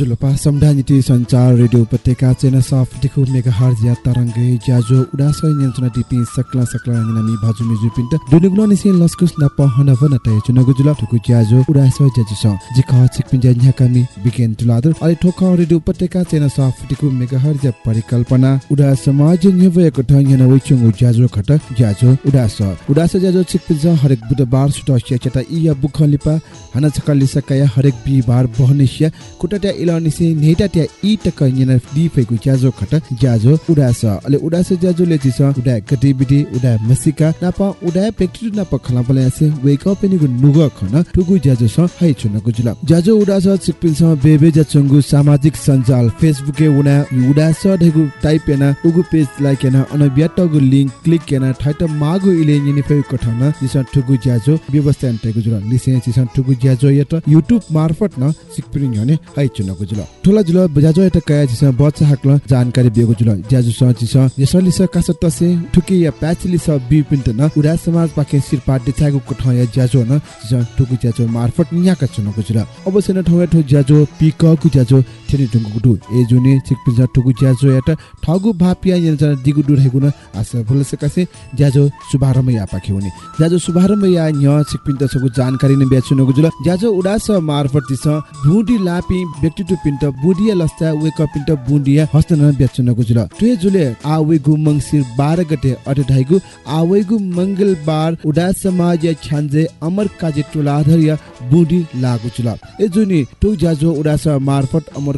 जोजुलोपा सम्ढानिति सञ्चार रेडियो उपत्यका चेना सफ मेगा हर्ज या तरङ्गे ज्याजो उडास नियन्त्रण दिपि सकला सकला निनामी भाजु मिजु पिन्ट दुनुगुलो निसे लस्कुस न पहन वन तय चुनगु जुल ठुकु ज्याजो उडास ज्याजो स जिख छिक पिन्जा न्याकामी बिकेन तुलादर अले ठोक रेडियो उपत्यका चेना सफ मेगा हर्ज परिकल्पना उडा समाज न्यवयको ठ yana वइचुङ ज्याजो खट ज्याजो उडास उडास ज्याजो छिक पिन्जा हरेक बुधबार सुट चटा इया बुखलिपा हाना छकल लिसकाया हरेक बिबार बहनेसिया कुटटा इलानिसे नेटा ट्या इ टक निना दि फेगु ज्याजो खट ज्याजो उडास अले उडास ज्याजो ले दिस उडा गतिविधि उडा मसिका नापा उडा पेक्टु नापा खला बले आसे वेक अप नि गु नुग खन टुगु स हाइ छु नगु जुल ज्याजो उडास स बेबे सामाजिक सञ्जाल फेसबुक ए उडा उडास टाइप एना पेज लाइक एना अनब्याटगु लिंक क्लिक मागु इले फेगु ठुगु ज्याजो व्यवस्था जुल लिसे ठुगु ज्याजो यत युट्युब मार्फत न सिकपिन हाइ छु नगु जुल। ठोला जुल ज्याजो यत कया चिस बच्चा हाक्ल जानकारी बेगु जुल। ज्याजो स चिस यसली कास तसे ठुकी या प्याचली स बि पिन्ट न उडा समाज पाके सिरपा दिछागु कठ या ज्याजो न चिस ठुगु ज्याजो मार्फत नियाका नगु जुल। अवश्य न ठौ ठौ ज्याजो पिकगु ज्याजो थेनि ढुंगु गुडु ए जुने स ठुगु ज्याजो यत ठगु भापिया यन दिगु दुर हेगु न आशा भुल सकासे ज्याजो शुभारम्भ या पाखे हुने ज्याजो शुभारम्भ या सिकपिन त सगु जानकारी न बेच्छु नगु जुल ज्याजो उडास मार्फत दिस भुडी लापि व्यक्तित्व पिन्ट बुडिया लस्ता वेक पिन्ट बुडिया हस्तन बेच्छु नगु जुल तुए जुले आ वेगु मंगसिर 12 गते अटे ढाइगु आ वेगु मंगलबार उडास समाज या छान्जे अमर काजे टुलाधर या बुडी लागु जुल ए जुनि टु ज्याजो उडास मार्फत अमर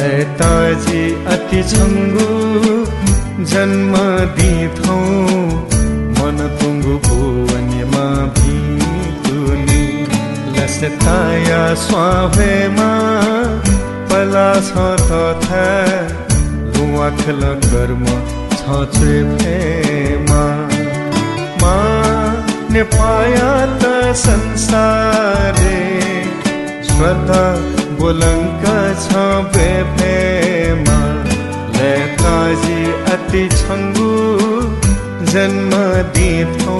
लताजी अति छङ्गु जन्म दिथौ। मन तुङ्गु भुवनमा भितुनि। लसताया स्वाभेमा पला छ तथा लुवाखल कर्म छ फेमा। मा नेपाया त संसारे श्रद्धा बोलङ्क छ प्रेमा लेताजी अति छङ्गु जन्म दिथौ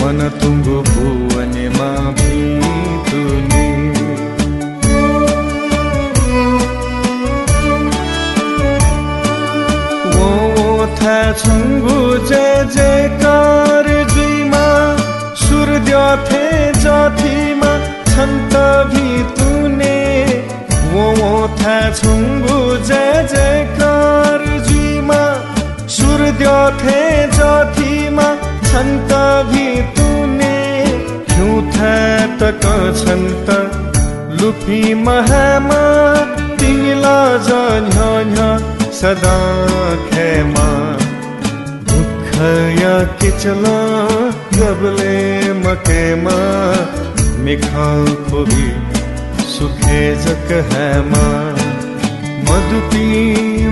मन तुङ्गु भुवनेमा भितुनि ओ था छङ्गु जय जयकार जुइमा सूर्य थे जातिमा छन्त भितुने। वो था छुङ्गु जय जयकार जुइमा सूर्य थे जातिमा छन्त भितुने। हिउँ था तक छन्त लुपी महामा। तिमीला जन्य सदा खेमा। दुःख या किचला गबले मकेमा। मिखा खोबी सुखे जक हैमा मधुपी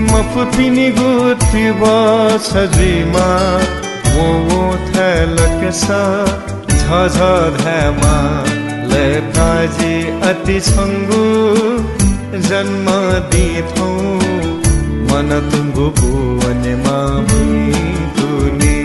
मफपिनी गुथी सजीमा वो वो थैलक स झझ ध्यामा लताजी अति छङ्गु जन्म दिथौ। मन तुङ्गु भुवनमा भितुने जत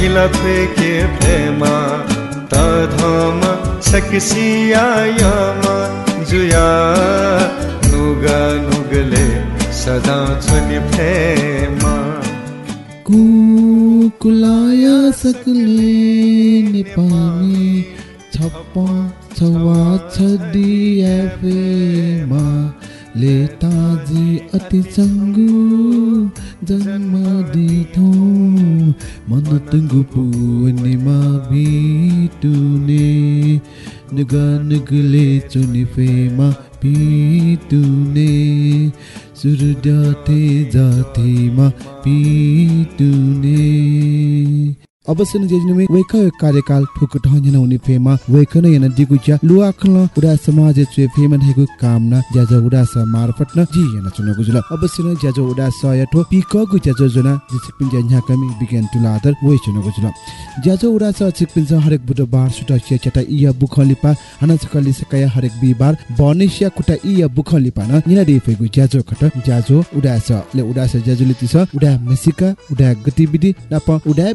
गिला फेके प्रेमा त धम सकसियायमा जुया नुगा नुगले सदा छुनि प्रेमा। कुकुलाया सकले नेपामी छप्पा छवा छडिया फेमा लेताजी अति चङ्गु जन्म दिथो। मन तुङ्गु पुनिमा भिटुने नुग नुगले चुनि फेमा भिटुने सूर्य थे जातिमा पिटुने जेजनमे वेक कार्यकाल ठुक ठहन हुने फेमा वेक न यन दिगु ज्या लुआ खल उडा समाज चुए फेमा धैगु कामना ज्याज उडा स मार्फत न जी यन चुन गुजुल अवश्य न ज्याज उडा स पिक गु ज्याज जना जिसिपिन ज्या न्या बिज्ञान तुलादर वे चुन गुजुल स हरेक बुधबार सुट चे चटा इया बुखलिपा हना चकली सकया हरेक बिबार बनेसिया कुटा न निना दे फेगु ज्याज खट ज्याजो उडा ले उडा स तिस उडा मेसिका उडा गतिविधि नाप उडा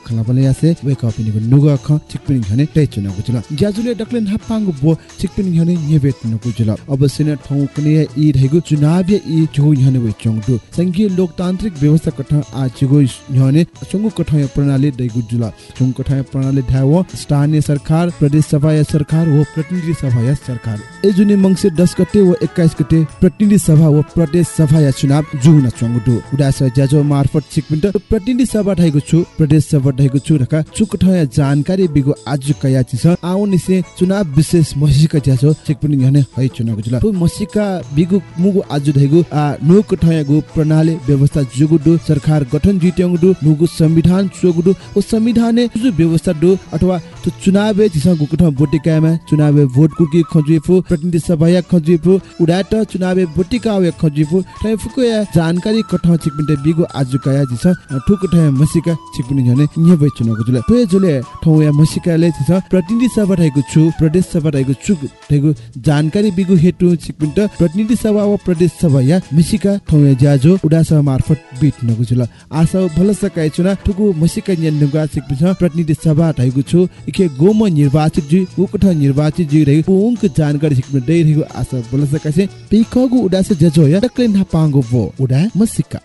व्यक्ति नाप खला बले यासे वेक अप नुग ख चिकपिन घने टे चुन गुजुल। ज्याजुले डक्लेन हापांग बो चिकपिन घने नेबेत न गुजुल। अवश्य न ठौ कने इ रहेगु चुनाव इ जो हने वे चंगदु संघीय लोकतान्त्रिक व्यवस्था कठ आजगो हने चंगु कठ प्रणाली दैगु जुल। चंगु कठ प्रणाली ढाव स्थानीय सरकार प्रदेश सभा या सरकार हो प्रतिनिधि सभा या सरकार। ए जुनि मंगसिर 10 गते व 21 गते प्रतिनिधि सभा व प्रदेश सभा या चुनाव जुन चंगदु उडास ज्याजो मार्फत चिकपिन प्रतिनिधि सभा ढाइगु छु प्रदेश ढाइगु छु रका चुक ठया जानकारी बिगु आज कया चिस आउ निसे चुनाव विशेष मसिका ज्याजो चिकपिन घने है चुनाव जुल। मसिका बिगु मुगु आज ढाइगु आ नुक ठया गु प्रणाली व्यवस्था जुगुडु सरकार गठन जिट्याङडु नुगु संविधान चोगुडु। ओ संविधाने जु व्यवस्था दु अथवा तो चुनाव जिसा गुकठ बोटिकामा चुनाव भोट कुकी खजुइफु प्रतिनिधि सभा या खजुइफु उडाट चुनाव बोटिका या खजुइफु ठैफुको या जानकारी कठ चिकपिन्टे बिगु आज कया जिसा ठुक ठय मसिका चिकपिन झने न्य बै चुनावको जुले पे जुले ठौ या मसिकाले जिसा प्रतिनिधि सभा रहेको छु प्रदेश सभा रहेको छु रहेको जानकारी बिगु हेतु चिकपिन्ट प्रतिनिधि सभा वा प्रदेश सभा या मसिका ठौ या ज्याजो उडासा मार्फत बिट नगु जुल आशा भलस काय चुना ठुकु मसिका न्यन नुगा चिकपिन प्रतिनिधि सभा रहेको छु। इखे गोम निर्वाचित जु, उकठ निर्वाचित जु रे पुंक जानकारी सिक्न दै रे आशा बोल सकासे पिखगु उडा से जजो या टक्ले ना पांगो वो उडा मसिका।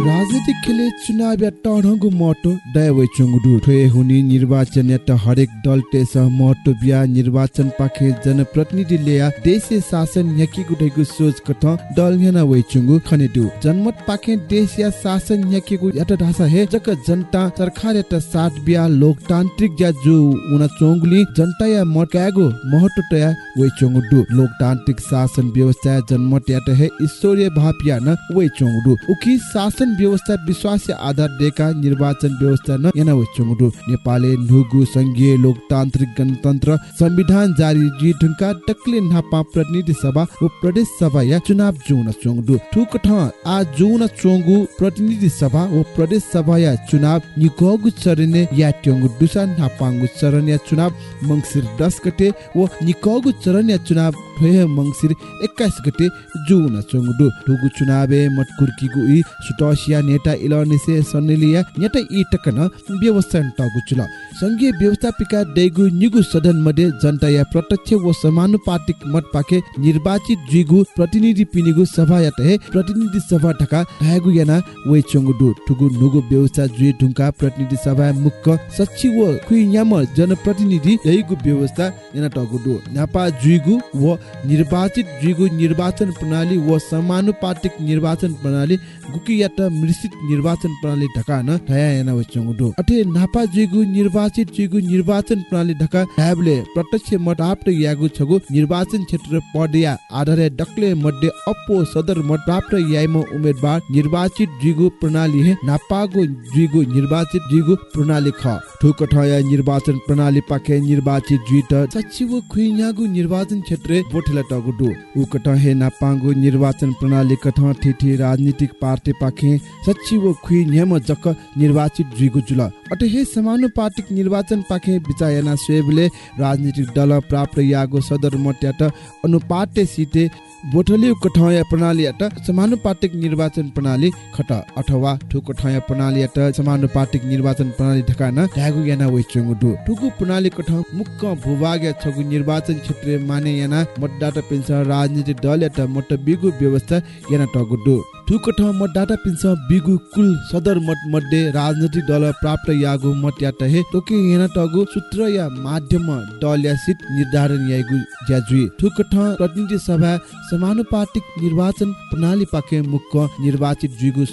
राजनीतिक खेले चुनाव टढंगु मटो दयवै चुंगडु ठोए हुनी निर्वाचन या हरेक दल टेस मटो बिया निर्वाचन पाखे जनप्रतिनिधि लेया देशे शासन यकी गुटेगु सोच कथ दल याना वै चुंगु खनेदु जनमत पाखे देश या शासन यकीगु यात ढासा हे जक जनता सरकार यात साथ बिया लोकतान्त्रिक ज्या जु उना चोंगुली जनता या मटकागु महत्व तया वै चुंगडु लोकतान्त्रिक शासन व्यवस्था जनमत यात हे ईश्वरीय भापिया न वै चोंगडु उखी शासन व्यवस्था विश्वास आधार देका निर्वाचन व्यवस्था न याना वचंगडु नेपालले नुगु संघीय लोकतान्त्रिक गणतन्त्र संविधान जारी जी ढुंका टक्ले नापा प्रतिनिधि सभा व प्रदेश सभा या चुनाव जुन चोंगडु ठुक ठ आ जुन चोंगु प्रतिनिधि सभा व प्रदेश सभा या चुनाव निकोगु चरने या ट्योंगु दुसा नापांगु चरण या चुनाव मंगसिर 10 गते व निकोगु चरण या चुनाव ठोहे मंगसिर 21 गते जुन चोंगडु ठुगु चुनावे मटकुर्कीगु इ सुटसिया नेता इलनिसे सन्नेलिया नेता इ टकन व्यवस्था टगु चुल संघीय व्यवस्थापिका डेगु निगु सदन मध्ये जनता या प्रत्यक्ष व समानुपातिक मत पाके निर्वाचित जुइगु प्रतिनिधि पिनिगु सभा यात हे प्रतिनिधि सभा ढका ढागु याना वे चंगु दु ठुगु नुगु व्यवस्था जुइ ढुंका प्रतिनिधि सभा मुख्य सचिव खुइ न्याम जनप्रतिनिधि यहीगु व्यवस्था याना टगु दु नापा जुइगु व निर्वाचित जुइगु निर्वाचन प्रणाली व समानुपातिक निर्वाचन प्रणाली गुकी यात मिश्रित निर्वाचन प्रणाली ढका न ढया याना वे चंगु दु अटे नापा जुइगु निर्वाचित जुइगु निर्वाचन प्रणाली ढका ढाबले प्रत्यक्ष मत आप्त यागु छगु निर्वाचन क्षेत्र पदया आधारे डक्ले मध्ये अप्पो सदर मत प्राप्त याइम उम्मेदवार निर्वाचित जुइगु प्रणाली हे नापागु जुइगु निर्वाचित जुइगु प्रणाली ख। ठुक ठया निर्वाचन प्रणाली पाखे निर्वाचित जुइट सचिव खुइन्यागु निर्वाचन क्षेत्र बोठेला टगुडु। उकट हे नापागु निर्वाचन प्रणाली कठ ठिठी राजनीतिक पार्टी पाखे सचिव खुइन्याम जक निर्वाचित जुइगु जुल। अटे हे समानुपातिक निर्वाचन पाखे बिचायना स्वेबले राजनीतिक दल प्राप्त यागु सदर मट्याट अनुपाते सिटे बोटली कठया प्रणाली अट समानुपातिक निर्वाचन प्रणाली खट अथवा ठुक ठया प्रणाली अट समानुपातिक निर्वाचन प्रणाली ढकान ढागु याना वेचुङु दु ठुकु प्रणाली कठ मुख्य भूभाग छगु निर्वाचन क्षेत्र माने याना मतदाता पेन्सन राजनीतिक दल अट मत बिगु व्यवस्था याना टगु दु ठुकठ मतदाता पिन्स बिगु कुल सदर मत मध्ये राजनैतिक दल प्राप्त यागु मत यात हे तोके याना टगु सूत्र या माध्यम दल या सिट निर्धारण यागु ज्याजुई ठुकठ प्रतिनिधि सभा समानुपातिक निर्वाचन प्रणाली पाके मुख्य निर्वाचित जुगु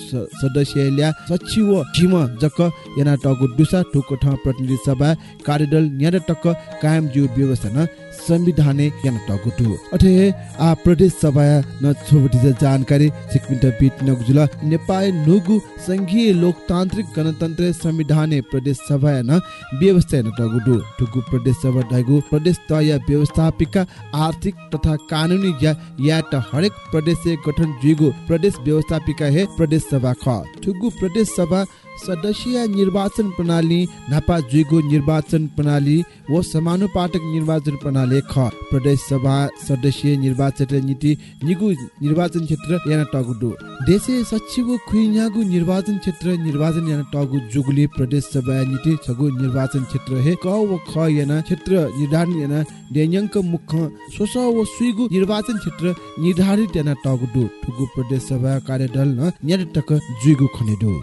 सदस्य ल्या सचिव झिम जक याना टगु दुसा। ठुकठ प्रतिनिधि सभा कार्यदल न्याड टक कायम जु व्यवस्था न याना टगुटु। अथे आ प्रदेश सभा न छोबटी जानकारी सिकमिन्ट बिट नगजुल नेपाल नुगु संघीय लोकतान्त्रिक गणतन्त्र संविधाने प्रदेश सभा न व्यवस्था न टगुटु। टुगु प्रदेश सभा ढागु प्रदेश तय व्यवस्थापिका आर्थिक तथा कानुनी या या त हरेक प्रदेश गठन जुगु प्रदेश व्यवस्थापिका हे प्रदेश सभा ख। टुगु प्रदेश सभा सदस्यीय निर्वाचन प्रणाली नापा जुगो निर्वाचन प्रणाली व समानुपातक निर्वाचन प्रणाली ख प्रदेश सभा सदस्य निर्वाचन नीति निगु निर्वाचन क्षेत्र याना टगुडु। देशे सचिव खुइन्यागु निर्वाचन क्षेत्र निर्वाचन याना टगु जुगुली प्रदेश सभा नीति छगु निर्वाचन क्षेत्र हे क व ख याना क्षेत्र निर्धारण याना डेन्यंक मुख्य सोस व सुइगु निर्वाचन क्षेत्र निर्धारित याना टगुडु। ठुगु प्रदेश सभा कार्यदल न न्याटक जुगु खनेदु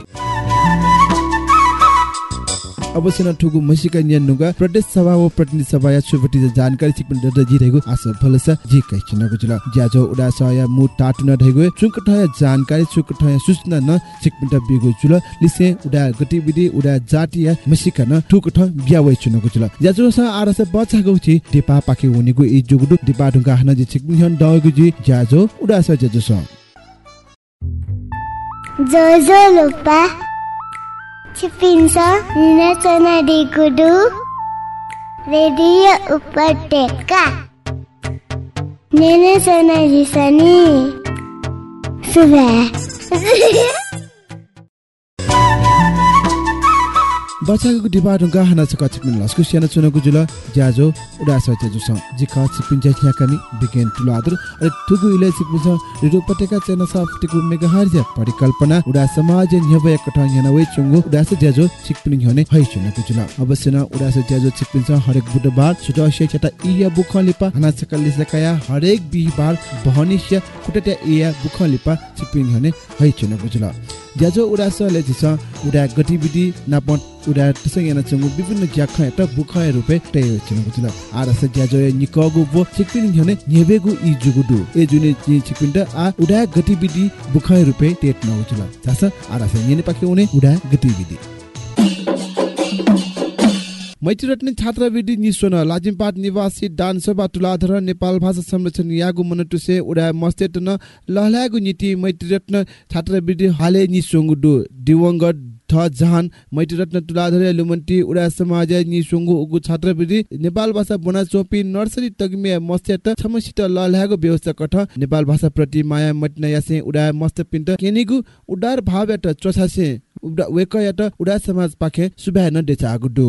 अवश्य न ठुगु मसिका न्यान नुगा प्रदेश सभा व प्रतिनिधि सभा या सुपति जानकारी सिकपन दद जी रहेको आस भलस जी कैछ नगु जुल ज्याजो उडा सया मु टाटु न रहेको चुक ठया जानकारी चुक ठया सूचना न सिकपन बिगु जुल। लिसे उडा गतिविधि उडा जाति या मसिका न ठुक ठ बिया वइ चुनगु जुल ज्याजो स आरस बचा गउ छि दिपा पाके उनीगु इ जुगुडु दिपा ढुंगा हन जी सिकपन हन डगु जी ज्याजो उडा स ज्याजो स। जोजो लोपा ಚಿಪಿನ್ಸಾ ನಿನಸನಡಿಗುಡು ರೇಡಿಯೋ ಉಪಟೇಕ ನಿನಸನಡಿಸನಿ ಸುವೆ बचाको ढुङ्गा हाना छ कचिक मिन लस्कु स्याना चुनको जुल ज्याजो उडा ज्याजो छ जि ख छिपिन ज्या ज्या टुल आदर अरे ठुगु इले छ रेडियो पटेका चेना साफ टिकु मेगा हार्ज परिकल्पना उडा समाज न्यब एक कठा याना वे चुंगु उडा छ ज्याजो छिपिन हने है चुनको जुल अवश्य न उडा छ ज्याजो छिपिन छ हरेक बुधबार छुटा से इया बुखलिपा हाना छ कल्ली सकाया हरेक बिहिबार बहनिस्य कुटटा इया बुखलिपा छिपिन हने है चुनको जुल ज्याजो उडा स छ उडा गतिविधि नापट उडा तसंग याना चंगु विभिन्न ज्याखा त बुखाय रुपे टे चंगु जुल आरस ज्याजो निकगु बो छिकपिन हने नेबेगु इ जुगुडु ए जुने चि छिकपिन आ उडा गतिविधि बुखाय रुपे टेट न जुल तास आरस यने पाके उने उडा गतिविधि मैत्री रत्न छात्रवृत्ति निस्वन लाजिमपाट निवासी डान्सबा तुलाधर नेपाल भाषा संरक्षण यागु मनटुसे उडा मस्तेट न लहलागु नीति मैत्री रत्न छात्रवृत्ति हाले निसुंगु दु दिवंगत थ जहान मैत्री रत्न तुलाधर लुमन्टी उडा समाज निसुंगु उगु छात्रवृत्ति नेपाल भाषा बना चोपी नर्सरी तगमे मस्तेट छमसित लहलागु व्यवस्था कठ नेपाल भाषा प्रति माया मटना यासे उडा मस्त पिन्ट केनिगु उडार भाव यात उडा वेक यात उडा समाज पाखे सुबाय न देचा आगु दु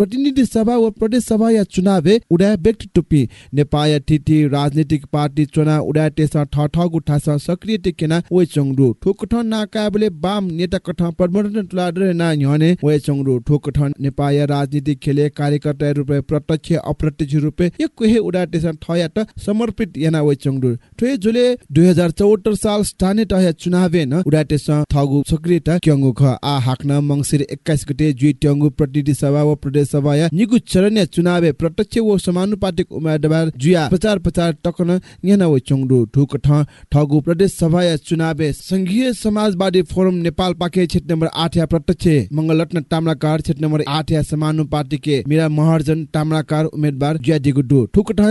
प्रतिनिधि सभा व प्रदेश सभा या चुनाव उडा व्यक्ति टुप्पी। नेपाल टिटी राजनीतिक पार्टी चुनाव उडा टेस ठ ठगु ठास सक्रिय टेकेना वे चंगडु ठोकठ नाकाबले बाम नेता कठ परमनन्ट तुलाडरे ना न्हने वे चंगडु ठोकठ नेपाल राजनीतिक खेले कार्यकर्ता रूपे प्रत्यक्ष अप्रत्यक्ष रूपे एक कोहे उडा टेस ठयाट समर्पित याना वे चंगडु ठोए जुले 2074 साल स्थानीय तह चुनावे न उडा टेस ठगु सक्रियता क्यंगु ख। आ हाक्न मंगसिर 21 गते जुइ ट्यंगु प्रतिनिधि सभा व प्रदेश चरणीय चुनावे प्रत्यक्ष व समानुपातिक उम्मेदवार जुया प्रचार प्रचार टकन याना वे चंगडु ठुक ठ ठगु प्रदेश सभा चुनावे संघीय समाजवादी फोरम नेपाल पाके क्षेत्र नम्बर आठ या प्रत्यक्ष मंगलरत्न ताम्राकार क्षेत्र नम्बर आठ या समानुपातिके मेरा महर्जन ताम्राकार उम्मेदवार जुया दिगुडु ठुक ठ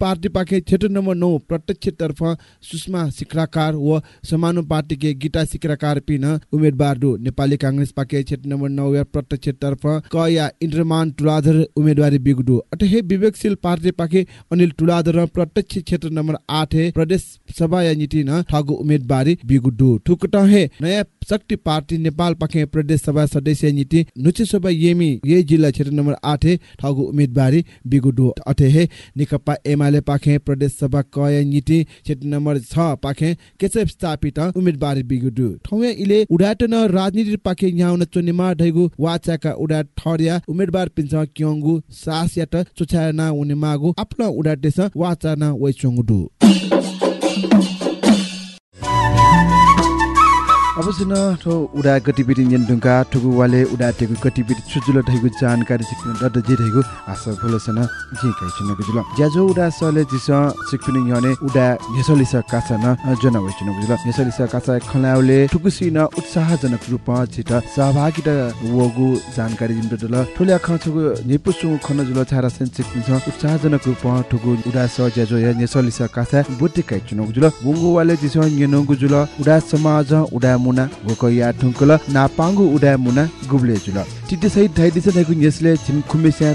पार्टी पाके क्षेत्र नम्बर नौ प्रत्यक्ष तर्फ सुषमा सिक्राकार व समानुपातिके गीता सिक्राकार पिन उम्मेदवार दु नेपाली कांग्रेस पाके क्षेत्र नम्बर नौ या प्रत्यक्ष तर्फ क या इन्द्रमान टुलाधर उम्मेदवारी बिगुडु। अटहे विवेकशील पार्टी पाके अनिल टुलाधर प्रत्यक्ष क्षेत्र नम्बर आठ प्रदेश सभा या नीति न ठगु उम्मेदवारी बिगुडु। ठुकट हे नयाँ शक्ति पार्टी नेपाल पाखे प्रदेश सभा सदस्य नीति नुचे सभा येमी ये जिल्ला क्षेत्र नम्बर आठ ठगु उम्मेदवारी बिगुडु। हे निकप्पा एमाले पाखे प्रदेश सभा क या नीति क्षेत्र नम्बर छ पाखे केचप स्थापित उम्मेदवारी बिगुडु। ठौया इले उडाट न राजनीति पाखे न्याउन चोनिमा ढैगु वाचाका उडा ठर्या उम्मेदवार पिन्छ क्यंगु सास यात चुछाना उनी मागु आफ्नो उडाटेस वाचाना वै अवश्य न ठो उडा गतिविधि नियन्त्रणका ठुगु वाले उडा टेगु गतिविधि छुजुल ढैगु जानकारी सिक्नु दद जे ढैगु आशा भुलसन जे कै छन गुजुल। ज्याजो उडा सले जिस सिक्नु यने उडा नेसलिस कासा न जना वइछन गुजुल। नेसलिस कासा खलाउले ठुकुसी न उत्साहजनक रूपमा छिट सहभागिता वगु जानकारी जिम दल ठुले ख छगु निपुसु खन जुल छारा सेन सिक्नु छ उत्साहजनक रूपमा ठुगु उडा स ज्याजो या नेसलिस कासा बुद्धि कै छन गुजुल। वाले जिस यनो गुजुल। उडा समाज उडा मुना गोको या ठुङ्कुल नापाङ्गु उडा मुना गुब्ले जुल। टिटे सहित धाइ दिस धाइगु यसले छिन खुमेस्या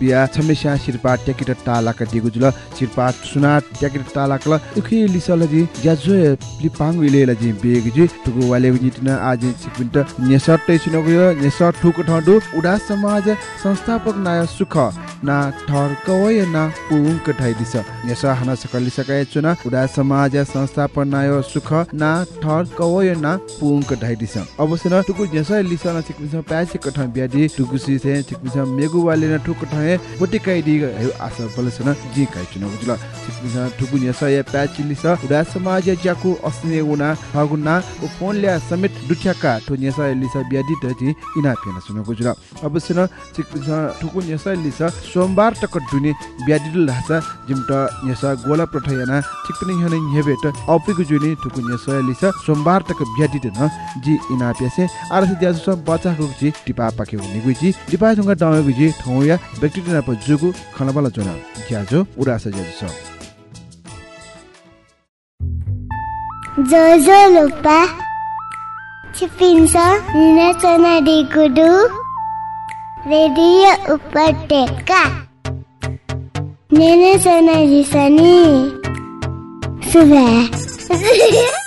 बिया छमेस्या शिरपा ट्याकिट टालाक दिगु जुल। शिरपा सुना ट्याकिट टालाक ल। उखि लिसल जी ज्याजो लिपाङ्गु इले ल जी बेग जी। टुगु वाले निटिन आज सिकपिन्ट नेसट नगयो नेसट ठुक ठडु उडा समाज संस्थापक नाय सुख। ना ठर कवय ना पुङ कठाइ दिस नेस हना सकली सकाय चुना उडा समाज संस्थापक नाय सुख ना ठर कवय ना पुङ कठाइ दिस अवश्य न टुकु नेस लिसन सिकपिन्ट प्याचे कठा ब्याडी टुकु सि से सिकपिन्ट मेगु वाले न ठुक ठए बोटी काइ दि आशा बलसन जी काइ चुना बुझल? सिकपिन्ट ठुकु नेस या प्याचे लिस उडा समाज ज्याकु अस्ने उना फोन ल्या समेत दुठ्याका ठु नेस लिस ब्याडी त जी इना फेन सुन बुझल? अवश्य न सिकपिन्ट ठुकु नेस लिस सोमबार तक दुने ब्याडी लासा जिमट नेस गोला प्रठयना ठिक पनि हने हेबेट अपिगु जुनि ठुकु नेस लिस सोमबार तक ब्याडी त न जी इना प्यासे आरसे ज्याजु सब बचाको जी टिपा पाके हुने गुजी। टिपा सँग डाउ गुजी ठौया व्यक्ति ना प जुगु खनबला जोना। ज्याजो उरास ज्याजु सब जोजो लुपा। छिपिन्छ निनाचना डिगुडु रेडियो उपत्यका निनाचना जिसनी सुबह।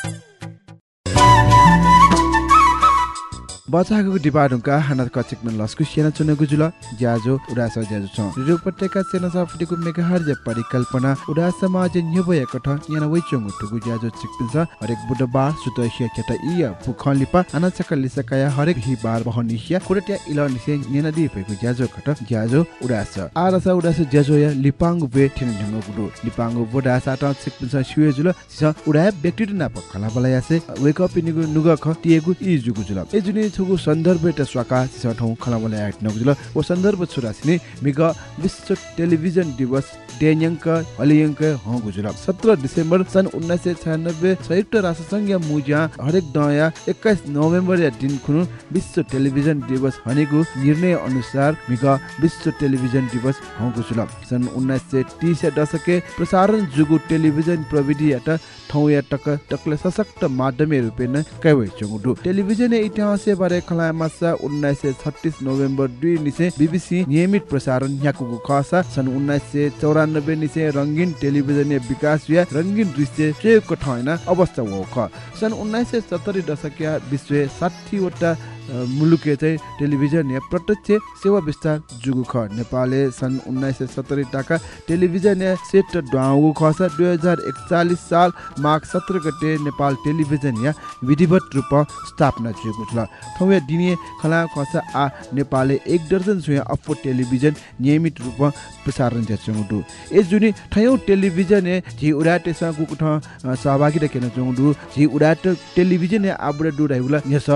बचाको डिपाडुङका हाना कचिकमन लस्कु सेना चुनेगु जुल ज्याजो उडास ज्याजो छ रेडियो उपत्यका सेना साफटिको मेगाहर जे परिकल्पना उडा समाज न्यबय कठ याना वइ चंगु टुगु ज्याजो चिकपिन्छ हरेक बुधबार सुत एशिया केटा इया पुखन लिपा आना चकल लिसकाया हरेक हि बार बहनिसिया कुरटिया इलन निसे नेना दि फेकु ज्याजो कठ ज्याजो उडास। आरसा उडास ज्याजो या लिपाङ वे ठिन ढंगु गुडु। लिपाङ बोडा साटा चिकपिन्छ सुए जुल सिस उडा व्यक्ति पखला बलायासे वेक अप निगु नुग ख टिएगु इ जुगु जुल ए जुनि त स्वाका सिस ठौ खलामले आट नगुजुल ओ सन्दर्भ छुरासिने मिग विश्व टेलिभिजन दिवस डेन्यङ्क हलियङ्क ह गुजुल 17 डिसेम्बर सन् 1996 संयुक्त राष्ट्र संघ या मुजा हरेक दया 21 नोभेम्बर या दिन खुनु विश्व टेलिभिजन दिवस हनेको निर्णय अनुसार मिग विश्व टेलिभिजन दिवस ह गुजुल सन् 1930 दशके प्रसारण जुगु टेलिभिजन प्रविधि यात ठौ या टक टकले सशक्त माध्यम रूपेन कैवे चंगुडु टेलिभिजन इतिहास बारे खला मासा 1936 नोभेम्बर 2 निसे बीबीसी नियमित प्रसारण याकुको खसा सन् 1994 निसे रंगीन टेलिभिजन विकास या रंगीन दृश्य प्रयोगको ठाउँमा अवस्था हो ख सन् 1970 दशकका विश्व 60 वटा मुलुके चाहिँ टेलिभिजन या प्रत्यक्ष सेवा विस्तार जुगु ख। नेपालले सन् उन्नाइस सय सत्तरी टाका टेलिभिजन या सेट डाउ खस दुई हजार एकचालिस साल माघ सत्र गते नेपाल टेलिभिजन या विधिवत रूपमा स्थापना भएको छ। ठौँ या दिने खला खस आ नेपालले एक दर्जन सुया अप्पो टेलिभिजन नियमित रूपमा प्रसारण ज्याचुङडु यस जुनि ठयौँ टेलिभिजन ए झि उडाटेसँग गुकुठ सहभागिता केन चुङडु झि उडाट टेलिभिजन ए आबुडा डु यस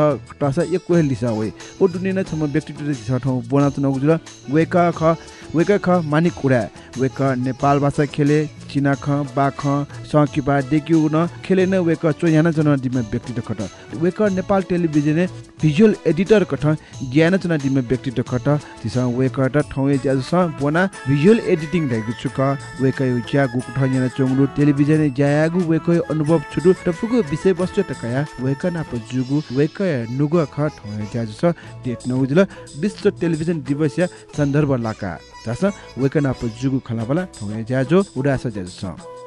एक कोहे लिसा होइ ओ दुने न छम व्यक्तित्व छ ठाउँ बोना चुनाउ जुल वेका ख वेका ख मानिक उडा वेका नेपाल भाषा खेले चिना ख बा ख सकिपा देखिउ न खेले न वेक चोयाना जना दिमे व्यक्तित्व खट वेक नेपाल टेलिभिजन भिजुअल एडिटर कठ ज्ञान जना दिमे व्यक्तित्व खट तिस वेक त ठौए ज्याजु स बोना भिजुअल एडिटिङ दैगु छुक वेक यो ज्या गु कठ जना चोंगु टेलिभिजन ज्यागु वेक अनुभव छुटु टपुगु विषय वस्तु त कया। वेक ना प जुगु वेक नुग ख ठौए ज्याजु स डेट नउजुल विश्व टेलिभिजन दिवस या सन्दर्भ लाका। जस वेक ना प जुगु खलाबला ठौए ज्याजो उडास ज्याजु स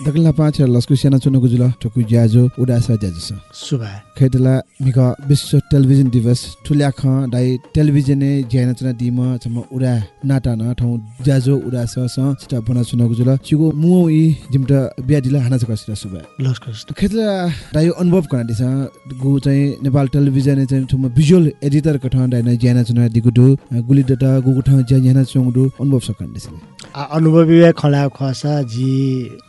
दगला पाँच लस्कु सेना चुनको जुल टकु ज्याजो उडासा ज्याजु स शुभ खेतला मिक विश्व टेलिभिजन दिवस ठुल्या ख दाइ टेलिभिजन ज्यान चना दिम चम उडा नाटा न ठौ ज्याजो उडा स स छिटा बना चुनको जुल चिगो मु इ जिमटा बिया दिला हाना छ सुबा लस्कस खेतला दाइ अनुभव कना दिस गु चाहिँ नेपाल टेलिभिजन चाहिँ ठुम भिजुअल एडिटर कठ दाइ न ज्यान चना दिगु दु गुली डटा गुगु ठ ज्यान दु अनुभव सकन दिस अनुभवी खला खसा जी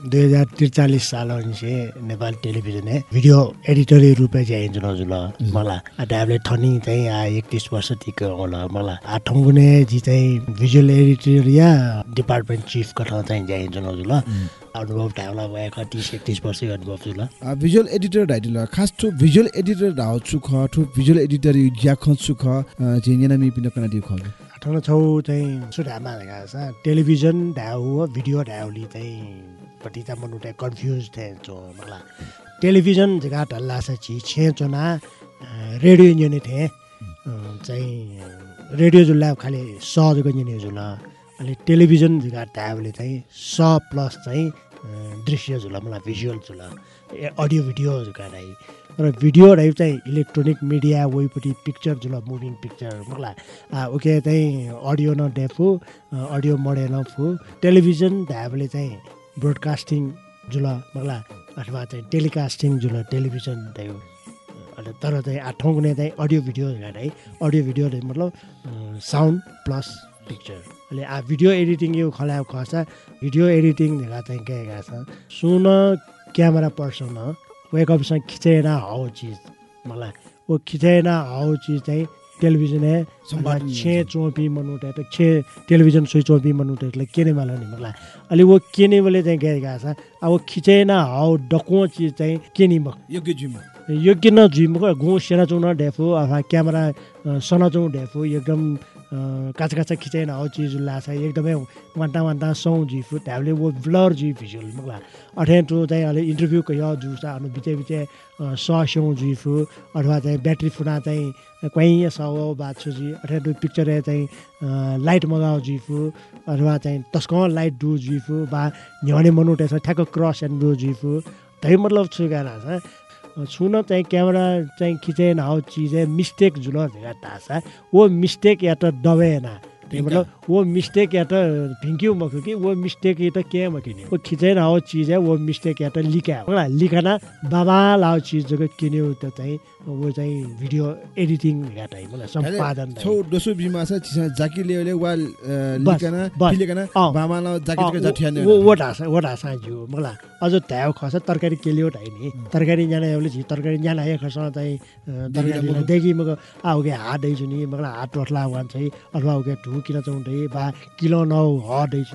दुई हजार त्रिचालिस साल से नेपाल टेलिभिजन भिडियो एडिटर रूपे चाहिँ जुन जुल मलाई। आ डाबले ठनी चाहिँ एकतिस वर्ष टिक होला मलाई। आ ठङ्गुने जी चाहिँ भिजुअल एडिटर या डिपार्टमेन्ट चिफ कठ चाहिँ जाइ जुन जुल अनुभव टाइमला भएको तिस एकतिस वर्षै अनुभव जुल भिजुअल एडिटर डाइडिल खास ठु भिजुअल एडिटर डाउ छु ख ठु भिजुअल एडिटर ज्या ख छु ख ख ठाउँ छौ चाहिँ सुधामा गएको छ टेलिभिजन हो भिडियो ढाउली चाहिँ पट्टि त मनु चाहिँ कन्फ्युज थिएँ चो मलाई टेलिभिजन जग्गा ढल्ला छ छि छे चोना रेडियो इन्जिन थिएँ। चाहिँ रेडियो जुल्ला खालि स जग्गा इन्जिन जुल। अनि टेलिभिजन जग्गा ढाउले चाहिँ स प्लस चाहिँ दृश्य झुल मलाई भिजुअल झुल अडियो भिडियो जग्गा र भिडियो राइभ चाहिँ इलेक्ट्रोनिक मिडिया वहीपट्टि पिक्चर जुल मुभिङ पिक्चर मलाई ओके चाहिँ अडियो न डेफो अडियो मडे न फु टेलिभिजन ढाबले चाहिँ ब्रोडकास्टिङ जुल मलाई अथवा चाहिँ टेलिकास्टिङ जुल टेलिभिजन त्यही अनि तर चाहिँ आठौँ कुनै चाहिँ अडियो भिडियो है अडियो भिडियो मतलब साउन्ड प्लस पिक्चर अहिले आ भिडियो एडिटिङ यो खला खस भिडियो एडिटिङ चाहिँ के छ सुन क्यामेरा पर्सन वेकअपसँग खिचेन हौ चिज मलाई ऊ खिचेन हौ चिज चाहिँ टेलिभिजन है छे चोपी मनु त छे टेलिभिजन सुई चोपी मनु के केने मलाई नि मलाई अलि वो केने मैले चाहिँ गएको छ अब खिचेन हाउ डको चिज चाहिँ के नि योग्य योग्य न जुइमको घु सेना चौना न अथवा क्यामेरा सना ढेफो एकदम काचा काचा खिचाइन हौ चिज लाग्छ एकदमै वान्टा वान्टा सौ झिफु त्यहाँले वो ब्लर जी भिजुअल अठे टु चाहिँ अहिले इन्टरभ्यू कयो जुस अनि बिचे बिचे स स्यौ जुइफु अथवा चाहिँ ब्याट्री फुना चाहिँ कहीँ सौ बात छु जी अठे टु पिक्चर चाहिँ लाइट मगाओ जुइफु अथवा चाहिँ तस्क लाइट डु जुइफु बा झ्याउने मनुटे छ ठ्याक्क क्रस एन्ड डु जुइफु त्यही मतलब छु गाना छ छुन चाहिँ क्यामेरा चाहिँ खिचेन हौ चीज मिस्टेक भेगा तासा। वो मिस्टेक या त दबेन। मतलब वो मिस्टेक या त भिङ्क्यू मखु कि वो मिस्टेक या त के मकिने वो खिचेन हौ चीज है वो मिस्टेक या त लिका होला लिखाना बाबा लाओ चीज जगह किन्यो त चाहिँ वो चाहिँ भिडियो एडिटिङ टाइम मलाई सम्पादन छौ दोसो बिमा छ छिसा जाकी लेले वा लिकना फिलेकना बामाला जाकी जके जाठियाने वो वो ढासा वो ढासा जो मलाई अझ थ्याउ खस तरकारी केलियो ढाइ नि तरकारी जाना एउले छि तरकारी जाना आए खस चाहिँ तरकारी देखि मग आउके हात दैछु नि मलाई हात टोटला वान चाहिँ अथवा उके ढु किन चौँदै बा किलो नौ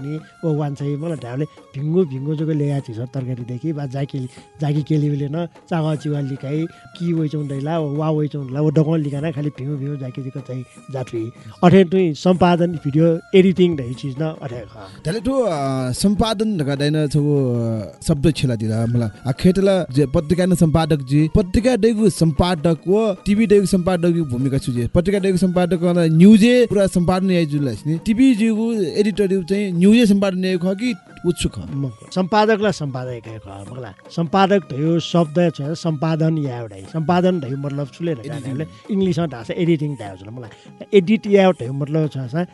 नि? ओ चाहिँ मलाई ढाउले भिङ्गो भिङ्गो जग्गा ल्याएको छ तरकारीदेखि। बा जाकी जाकी केलिले न चागा चिवा लिकाइ कि वइ चौँदैला वा वइ चौँदैला ओ डगल लिकाना खालि भिङ्गो भिङ्गो जाकी जिको चाहिँ जाठुई अठे टुई सम्पादन भिडियो एडिटिङ दै चिज न अठे त्याले तो सम्पादन गर्दैन छौ शब्द छेला दिला मलाई आ खेतला पत्रिका सम्पादक जी पत्रिका डेगु सम्पादक व टिभी डेगु सम्पादक भूमिका छु जे पत्रिका डेगु सम्पादक न्यूजे पुरा सम्पादन जुलाई नि। टिभी जुगु एडिटर चाहिँ न्युज सम्पादन ख कि उत्सुक सम्पादकलाई सम्पादक मगला सम्पादक भयो शब्द छ सम्पादन या एउटा। सम्पादन भयो मतलब गानेहरूले इङ्ग्लिसमा ढाँछ एडिटिङ ढाँछ मलाई एडिट या एउटा मतलब छ सा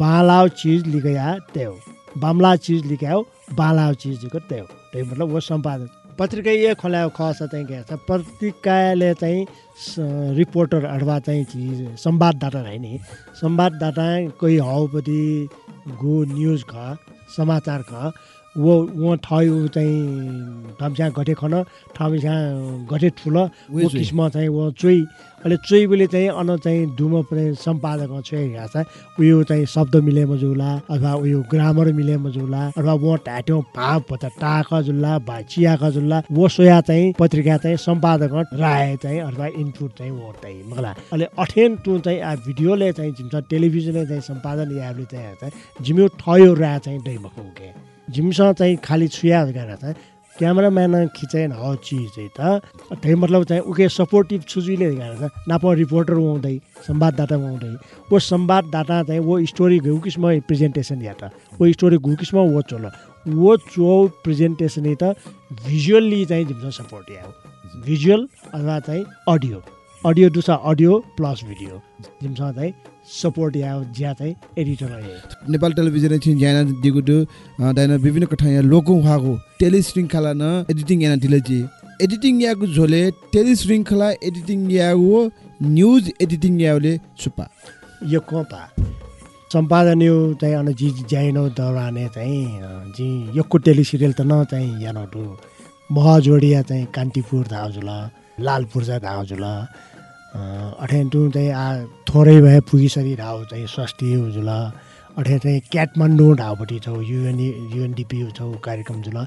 बालाव चिज लिगया त्यो बामला चिज लिकायो बालाव चिज लिएको त्यो मतलब वो सम्पादन पत्रिका ये खोलायो खस चाहिँ के छ? पत्रिकाले चाहिँ रिपोर्टर अथवा चाहिँ संवाददाता होइन संवाददाता कोही हौपट्टि गो न्युज ख समाचार ख। वो वो ठयो चाहिँ ठम्स्या घटे खन ठम्स्या घटे ठुलो वे चुई। किसिम चाहिँ वो चोइ अहिले चोइबले चाहिँ अन चाहिँ धुम पनि सम्पादक छोएको छ उयो चाहिँ शब्द मिले मजुला अथवा उयो ग्रामर मिले मजुला अथवा वो ढाट्यो भाव पत टाक जुल्ला भा चियाक जुल्ला वो सोया चाहिँ पत्रिका चाहिँ सम्पादक राय चाहिँ अथवा इनपुट चाहिँ वो चाहिँ मगला। अहिले अठेन टु चाहिँ भिडियोले चाहिँ जिम्स टेलिभिजनले चाहिँ सम्पादन याले चाहिँ झिम्यो ठयो रा चाहिँ दैमको के? झिमसँग चाहिँ खाली छुया गरेर चाहिँ क्यामराम्यान खिचाइन हो चिज त त्यही मतलब चाहिँ उके सपोर्टिभ छुजुले गरेर नाप रिपोर्टर हुँदै संवाददाता हुँदै वो संवाददाता चाहिँ वो स्टोरी गयो किसिम प्रेजेन्टेसन या त वो स्टोरी गयो किसिम वो चोल वो चो प्रेजेन्टेसन त भिजुअल्ली चाहिँ जिम्स सपोर्ट या हो। भिजुअल अथवा चाहिँ अडियो अडियो दुसा अडियो प्लस भिडियो जिमसँग चाहिँ सपोर्ट या हो ज्या चाहिँ एडिटर है नेपाल टेलिभिजन छिन ज्याना दिगुडु दाइना विभिन्न कठाया लोको उहाँको टेलि श्रृङ्खला न एडिटिङ याना दिलजी एडिटिङ याको झोले टेलि श्रृङ्खला एडिटिङ यावो न्युज एडिटिङ यावले छुपा। यो कोपा। सम्पादन यो चाहिँ अन जी ज्याइनो दौराने चाहिँ जी योको टेली सिरियल त न चाहिँ यानोटु। महजोडिया चाहिँ कान्तिपुर धाउजुल लालपुर चाहिँ धाउजुल। अठेन्टु चाहिँ आ थोरै भए पुगिसरी ढाउ चाहिँ स्वस्ति हुजुल अठे चाहिँ काठमाडौँ ढाउपट्टि छौ युएन युएनडिपी छौ कार्यक्रम जुल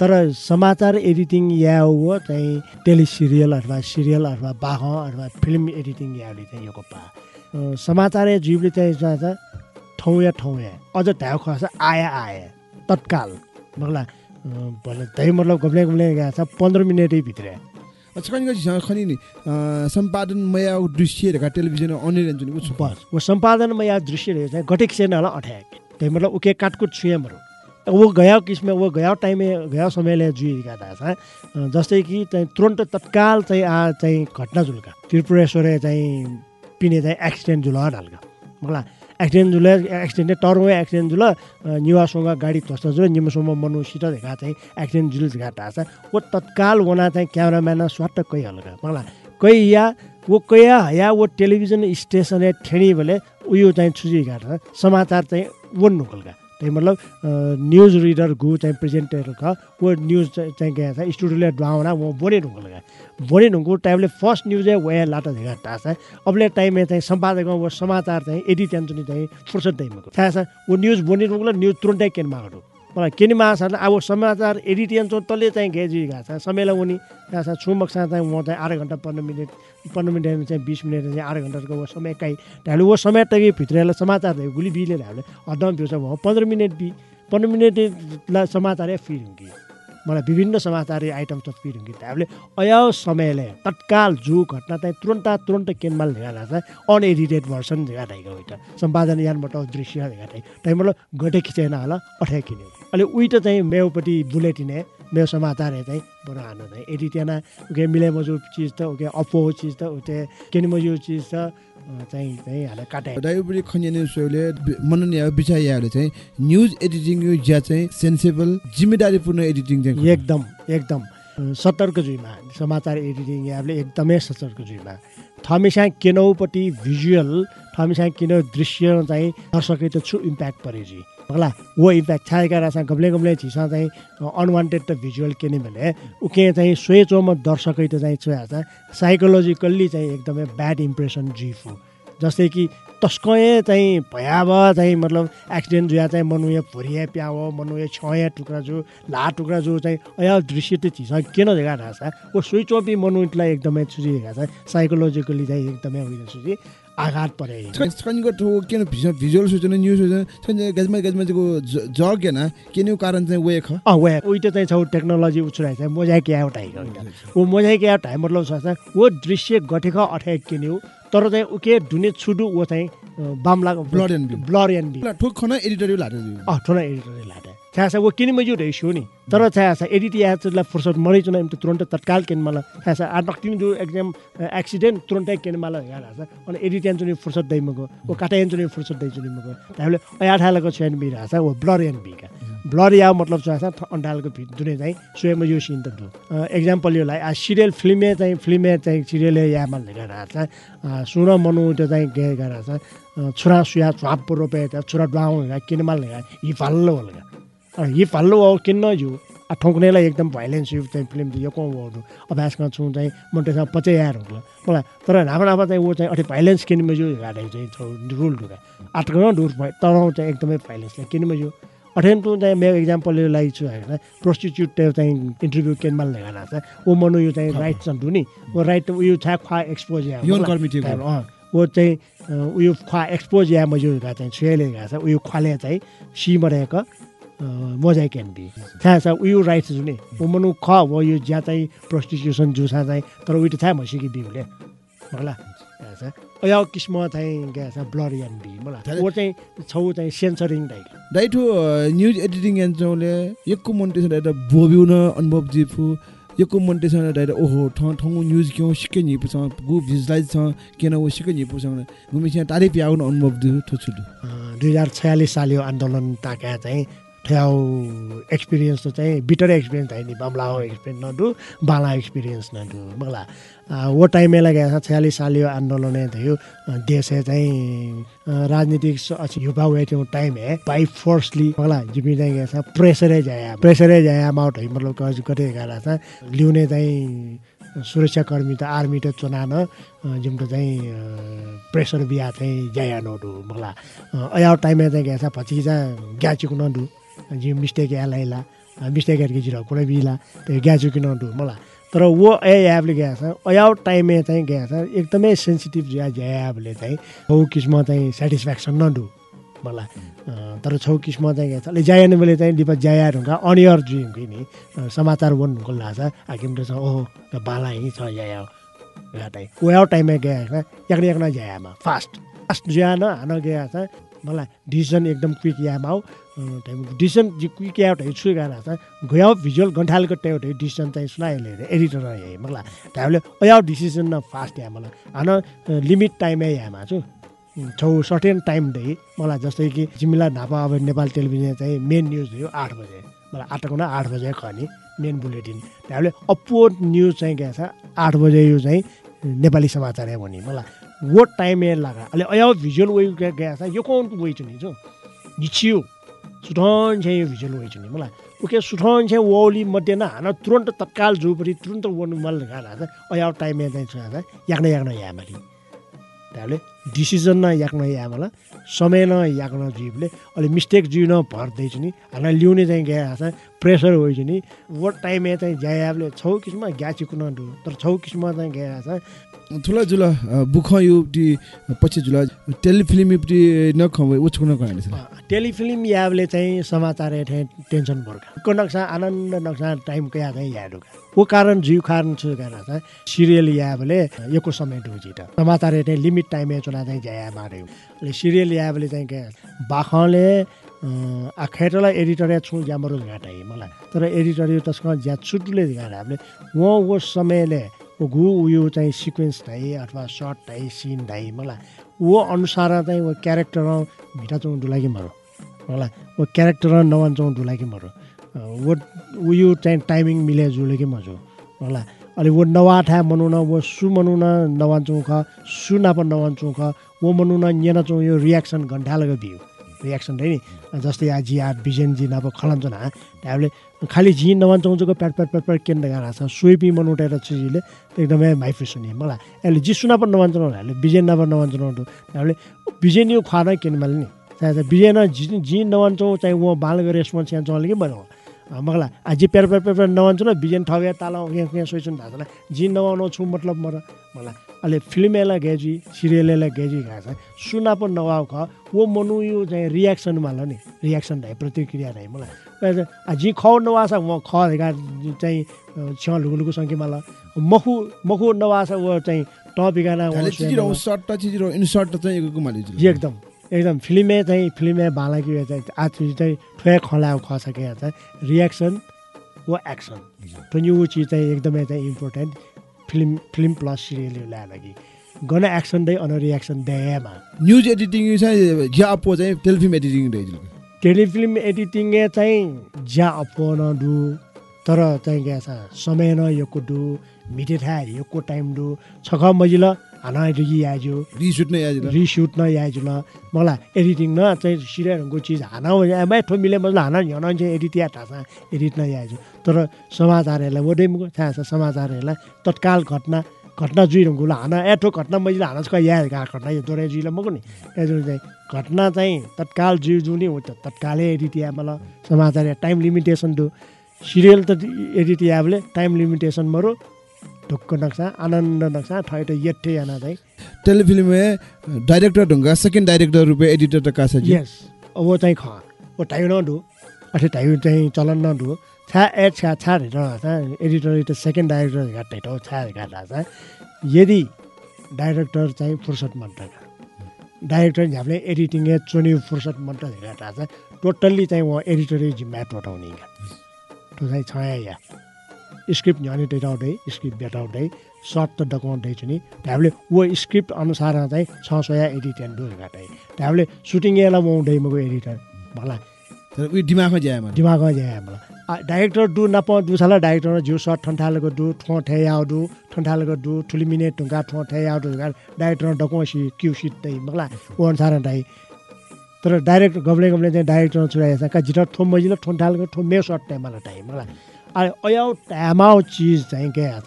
तर समाचार एडिटिङ या हो चाहिँ टेली सिरियल अथवा सिरियल अथवा बाह अथवा फिल्म एडिटिङ याले चाहिँ यो पा समाचार या जीवले चाहिँ ठाउँ या ठाउँ या। अझ ढाउ खस आया आया तत्काल। अँ, भले त्यही मतलब गम्ले गम्ले गएको छ पन्ध्र मिनटै भित्र खनि गछि खनि नि अ, सम्पादन मया दृश्य रेखा टेलिभिजन अनिरञ्जन बस वो संपादन में या दृश्य चाहिँ गटिक होला अठ्याक त्यही मतलब उके काटकुट छुए मरो वो गया किसमें वो गया टाइम गया समयले जुइका छ जस्तै कि चाहिँ तुरन्त तत्काल चाहिँ आ चाहिँ घटना जुल्का त्रिपुरेश्वर चाहिँ पिने चाहिँ एक्सिडेन्ट जुल ढाल्का मलाई एक्सिडेन्ट जुल एक्सिडेन्ट टर्मो एक्सिडेन्ट जुल निवाससँग गाडी तस्त जुल निमसम्म मनुसित देखा चाहिँ एक्सिडेन्ट जुल देखा छ। वो तत्काल वना चाहिँ क्यामराम्यान स्वाट कोही हल्का मलाई कोही या वो कया या वो टेलिभिजन स्टेसन है ठेणी भले उयो चाहिँ छुजी घाट समाचार चाहिँ वो नुकलका त्यही मतलब न्युज रिडर गु चाहिँ प्रेजेन्टर का वो न्युज चाहिँ गया था स्टुडियोले डुवाउना वो बोने ढुङ्गलका बोने ढुङ्गो टाइमले फर्स्ट न्युज है वया लाटा झेगा टास है। अबले टाइममा चाहिँ सम्पादकमा वो समाचार चाहिँ एडिट यान्चुनी चाहिँ फुर्सद टाइमको थाहा छ वो न्युज बोने ढुङ्गल न्युज तुरन्तै केनमा मलाई केनी महासाले अब समाचार एडिट यान्छौँ तले चाहिँ घेजी छ समयलाई उनी छ छुमकसँग चाहिँ म चाहिँ आधा घन्टा पन्ध्र मिनट पन्ध्र मिनट चाहिँ बिस मिनट चाहिँ आधा घन्टाको वो समय काहीँ हामीले वो समय टगे भित्रलाई समाचार गुली बिले हामीले हदम पिउँछ भयो। पन्ध्र मिनट बि पन्ध्र मिनटलाई समाचार या फिर हुन्की मलाई विभिन्न समाचार आइटम त फिर हुन्की हामीले अया समयले तत्काल जो घटना चाहिँ तुरन्त तुरन्त केनमाल झेगा चाहिँ अनएडिटेड भर्सन झेगा ढाइको होइन सम्पादन यानबाट दृश्य झेगा ढाइ टाइम मतलब गटे खिचेन होला अठाइ किन्यो। अहिले उइट चाहिँ मेउपट्टि बुलेटिन है समाचार है चाहिँ बरु हानु चाहिँ। एडिटेना उके मिले मजु चिज त उके अपो चिज त उते केनी मजु चिज त चाहिँ चाहिँ हाले काटे दाइबुरी खन्याने सोले मननीय विचारले चाहिँ न्युज एडिटिङ यो ज्या चाहिँ सेन्सेबल जिम्मेदारीपूर्ण एडिटिङ चाहिँ एकदम एकदम। सतर्क जुइमा समाचार एडिटिङ यहाँले एकदमै सतर्क जुइमा थमेसा केनौपट्टि भिजुअल थमेसा किन दृश्य चाहिँ दर्शकै त छु इम्प्याक्ट परेजी होला वो इम्प्याक्ट छाएका रहेछ गम्ले गम्ले छिसा चाहिँ अनवान्टेड त भिजुअल केने भने उके चाहिँ सोचोमा दर्शकै त चाहिँ छोया छ साइकोलोजिकल्ली चाहिँ एकदमै ब्याड इम्प्रेसन जिफु जस्तै कि तस्कए चाहिँ भयावह चाहिँ मतलब एक्सिडेन्ट जुया चाहिँ मनुए भुरिया प्याव मनुए छया टुक्रा जो ला टुक्रा जो चाहिँ अया दृश्य त छिस किन जग्गा रहेछ वो सुइचोपी मनुलाई एकदमै छुजिएका छ साइकोलोजिकली चाहिँ एकदमै होइन छुजी आघात परे। खनिको ठो किन भिजुअल सूचना न्युज सूचना गजमा गजमाको जग हेन किन कारण चाहिँ वे ख? अँ वे। उइट चाहिँ छौ टेक्नोलोजी उछुराइ छ मोजाइक आउट होइन वो मोजाइक। आउट हाइ मतलब छ वो दृश्य गठेको अठाइ किन्यो तर चाहिँ उके धुने छुडु वो चाहिँ Blood and Bee. Blood and ठोक खन एडिटोरियल हाटेर अँ ठुलो एडिटर लाटे छ्या छ वो किन मजु रही छु नि तर छ्या छ एडिट या फुर्सद मरै चुना इम तुरन्त तत्काल किन मलाई छ्या आठ नक्टिन जो एकदम एक्सिडेन्ट तुरन्तै किन मलाई हेर छ अनि एडिट यान चुनि फुर्सद दै मगो वो काटा यान चुनि फुर्सद दै चुनि मगो त्याले अया बि छ वो ब्लर यान बि का ब्लर या मतलब छ छ अन्डालको भि दुने चाहिँ स्वयं यो सिन त दु एक्जाम्पल यो आ सिरियल फिल्मे चाहिँ फिल्मे चाहिँ सिरियल या मन लेखेर छ सुन मनु त्यो चाहिँ गे गरेर छ छुरा सुया छाप रोपे छुरा डाउँ किनमा लगा हि फाल्लो होला हि फाल्लो हो किन्न जु आ ठोक्नेलाई एकदम भाइलेन्स युग चाहिँ फिल्म यो को हो अभ्यासमा छु चाहिँ मोटेसँग पचे यार होला। मलाई तर नाफा नाफा चाहिँ ऊ चाहिँ अठे भाइलेन्स किनमा जो गाडे चाहिँ रुल ढुका। आटको डुर तराउ चाहिँ एकदमै भाइलेन्सलाई किनमा जो अठेन टु चाहिँ मेरो इक्जाम्पल यो लागि छु होइन प्रोस्टिच्युट चाहिँ इन्टरभ्यू केनमा लगाना छ। ऊ मनु यो चाहिँ राइट छ नि। ऊ राइट उयो छ खुवा एक्सपोज या। अँ ऊ चाहिँ उयो खुवा एक्सपोज या मजु चाहिँ छुएले गएको छ उयो खुवाले चाहिँ सिमरेको मोजाइ क्यान बी थाहा छ उयो राइट छु नि ऊ मनु ख हो यो ज्या चाहिँ प्रोस्टिट्युसन जुसा चाहिँ तर उयो त थाहा भइसक्यो बिउले थाहा छ। अया किसिम चाहिँ के छ ब्लरियन बी मलाई ऊ चाहिँ छौ चाहिँ सेन्सरिङ टाइप दाइठो न्युज एडिटिङ एन्चौले एकको मन्टेसन दाइट बोबिउन अनुभव जिफु एकको मन्टेसन दाइट ओहो ठाउँ ठाउँ न्युज क्यों सिक्कै निपुसँग गु भिजुलाइज छ किन ऊ सिक्कै निपुसँग घुमिसँग तारिफ याउन अनुभव दियो ठुचुडु दुई हजार छयालिस साल यो आन्दोलन ताका चाहिँ ठ्याउ एक्सपिरियन्स त चाहिँ बिटर एक्सपिरियन्स થાય नि बमला एक्सपिरियन्स नडु बाला एक्सपिरियन्स नडु मला वो टाइममा गएको छ छयालिस साल यो आन्दोलन थियो देश चाहिँ राजनीतिक युवा हुए थे वो टाइम है बाई फोर्सली मला जिमी चाहिँ गएको छ प्रेसरै जाया प्रेसरै जाया माउट है मतलब कतै गएर छ ल्याउने चाहिँ सुरक्षाकर्मी त आर्मी त चुनान जिम्रो चाहिँ प्रेसर बिहा चाहिँ जाया नडु मला अया टाइममा चाहिँ गएको छ पछि चाहिँ ग्याचुक नडु मिस्टेक यालाइला मिस्टेक करके जिरो कुनै बिला त्यो ग्याचुक नडु मलाई तर वो ए एपले गएको छ अया टाइममा चाहिँ गएको छ एकदमै सेन्सिटिभ ज्या ज्या एपले चाहिँ हौ किसिम चाहिँ सेटिस्फ्याक्सन नडु मलाई तर छौ किसिम चाहिँ गएको छ अहिले जायन मैले चाहिँ लिपा जायर हुँदा अनियर जुइम कि नि समाचार वन हुनको लाग्छ हाकिम छ ओहो त्यो बाला यहीँ छ जाया घाटै टाइममा गएको छ एक्न एक्न जायामा फास्ट फास्ट ज्यान हान गएको छ मलाई डिसिजन एकदम क्विक याम आऊ टाइम जी क्विक आउट है छु गयो भिजुअल गन्ठालको टेउट है डिसिजन चाहिँ सुनाइले एडिटर है मलाई त्यहाँले अया डिसिजन न फास्ट या मलाई हान लिमिट टाइममै यामा छु। छौ सर्टेन टाइम दे मलाई जस्तै कि जिमिला नापा अब नेपाल टेलिभिजन चाहिँ मेन न्युज थियो आठ बजे मलाई आठको न आठ बजे खनि मेन बुलेटिन त्यहाँले अपो न्युज चाहिँ के छ आठ बजे यो चाहिँ नेपाली समाचार है भने मलाई वो टाइम लगा अहिले अया भिजुअल वे गएको छ यो कौन वे चुनि छु निचियो सुठन छ यो भिजुअल वे चुनि मलाई सुठन छ वौली मध्ये न हान तुरन्त तत्काल जुपरि तुरन्त वन मल गाना छ अया टाइम चाहिँ छु याक्न याक्न यामली त्याले डिसिजन न याक्न यामला समय न याक्न जीवले अहिले मिस्टेक जिउ न भर्दैछु नि हाल ल्याउने चाहिँ गएको छ प्रेसर होइछु नि वो टाइम चाहिँ ज्याबले छौ किसिममा ग्याचिक न डु तर छौ किसिममा चाहिँ गएको छ ठुला जुला बुख यो पछि जुला टेलिफिल्म टेलिफिल्म याबले चाहिँ समाचार टेन्सन भर्का को नक्सा आनन्द नक्सा टाइम क्या चाहिँ याडुका वो कारण जिउ कारण छु कारण चाहिँ सिरियल याबले यको समय डुजिट समाचार हेठे लिमिट टाइम चुना चाहिँ ज्या मार्यो। अहिले सिरियल याबले चाहिँ के बाखले आ खेटलाई एडिटर छु ज्यामरो घाटा मलाई। तर एडिटर त्यसको ज्या छुटुले घाटा हामीले वो समयले घु उयो चाहिँ सिक्वेन्स धाइ अथवा सर्ट धाइ सिन धाइ मलाई वो अनुसार चाहिँ वो क्यारेक्टर भिटा चौँ डुलाकी मरो। मलाई वो क्यारेक्टर नवान चौँ डुलाकी मरो। वो उयो चाहिँ टाइमिङ मिले जुलेकी मजो। मलाई अहिले वो नवाठा मनुन वो सु मनुन नवान चौँ ख सु नाप नवान चौँ ख वो मनुन न्यन चौँ यो रियाक्सन घन्टालको बिउ रियाक्सन है नि। जस्तै आज जी आठ बिजेनजी नब खलाउँछ न त्यहाँले खालि झी नवान चौचोको प्याट प्याट प्याट प्याट केन्द्र गाना छ। सोइपी मन उठाएर चिजीले एकदमै माइफ्रेस हुने। मलाई अहिले जी सुना पनि नवान चलाउनु बिजेन नभए चलाउनु त्यहाँले बिजेन यो खुवान किनमाले नि? चाहिँ बिजेन जी जी चाहिँ उहाँ बालको रेस्पोन्स यहाँ चलाउने कि बनाऊ मलाई आज प्यार प्यार प्यार प्यार नवान्छु न बिजेन ठगे ताला यहाँ यहाँ सोइछु थाहा छैन जी छु मतलब म मलाई अहिले सिरियललाई गेजी गएको छ। सुना पनि नवाउ ख वो मनु यो चाहिँ रियाक्सन माल नि। रियाक्सन धाइ प्रतिक्रिया धाइ मलाई। जी ख नवास म ख चाहिँ छ लुगुलुगु सङ्ख्या माल। मखु मखु नवास ऊ चाहिँ टपिकाना एकदम एकदम। फिल्मै चाहिँ फिल्मै बालाकी चाहिँ आज चाहिँ ठुया खला खसके चाहिँ रियाक्सन वा एक्सन पनि ऊ चिज चाहिँ एकदमै चाहिँ important film film plus serial ल्याएर कि। गन एक्सन दै अन रियाक्सन देमा न्युज एडिटिङ चाहिँ ज्या अपो चाहिँ टेलिफिल्म एडिटिङ रहेछ टेलिफिल्म एडिटिङ चाहिँ ज्या अपन डु तर चाहिँ क्या छ समय न योको डु मिटे था योको टाइम डु छख मजिल हाना रिगी आजु रिसुट नै आज रिसुट न याजु ल मलाई एडिटिङ न चाहिँ सिरियलहरूको चिज हाना एमै ठो मिले मतलब हाना झन चाहिँ एडिट या ठासा एडिट न याजु। तर समाचारहरूलाई वडै मुख थाहा छ समाचारहरूलाई तत्काल घटना घटना जुइरहँको हाना एठो घटना मैले हाना छ या घटना यो दोहोऱ्याइ जुइल मको नि? एजु चाहिँ घटना चाहिँ तत्काल जिउ जुनी हो त तत्कालै एडिट या मलाई समाचार या टाइम लिमिटेसन दु। सिरियल त एडिट याबले टाइम लिमिटेसन मरो ढुक्क नक्सा आनन्द नक्सा ठैट यट्ठे याना चाहिँ टेलिफिल्म में डायरेक्टर ढुंगा सेकंड डायरेक्टर रूपे एडिटर त कासा जी यस अब चाहिँ ख ओ टाइम नडु अठे टाइम चाहिँ चलन नडु छा ए छा छा हेर एडिटर त सेकेन्ड डाइरेक्टर घाटे हो छा घाटा छ। यदि डाइरेक्टर चाहिँ फुर्सद मन्त्र डाइरेक्टर हामीले एडिटिङ चुनि फुर्सद मन्त्र घाटा छ। टोटल्ली चाहिँ उहाँ एडिटरै जिम्मा टोटाउने। तो चाहिँ छया या। स्क्रिप्ट झन् टेटाउँदै स्क्रिप्ट बेटाउँदै सर्ट त डकाउँदै छु नि। हामीले ऊ स्क्रिप्ट अनुसार चाहिँ छ सय एडिट एन्ड डु घाटै हामीले सुटिङ एला मौँदै मगो एडिटर। मलाई तर उयो दिमागमा ज्यायो मलाई। दिमागमा मलाई। डाइरेक्टर डु नप दुसाला डाइरेक्टर जिउ सर्ट ठन्ठालेको डु ठो ठ्याउ डु ठन्ठालेको डु ठुली मिनेट ढुङ्गा ठो ठ्याउ डु डाइरेक्टर डकोसी क्यु सिट दै मलाई ऊ अनुसार डाइ तर डाइरेक्ट गब्ले गब्ले चाहिँ डाइरेक्टर छुराएछ का झिटा ठो मजिलो ठोन्ठालेको ठो मे सर्ट टाइम मलाई टाइम मलाई अयाउ टाइमाउ चिज चाहिँ के छ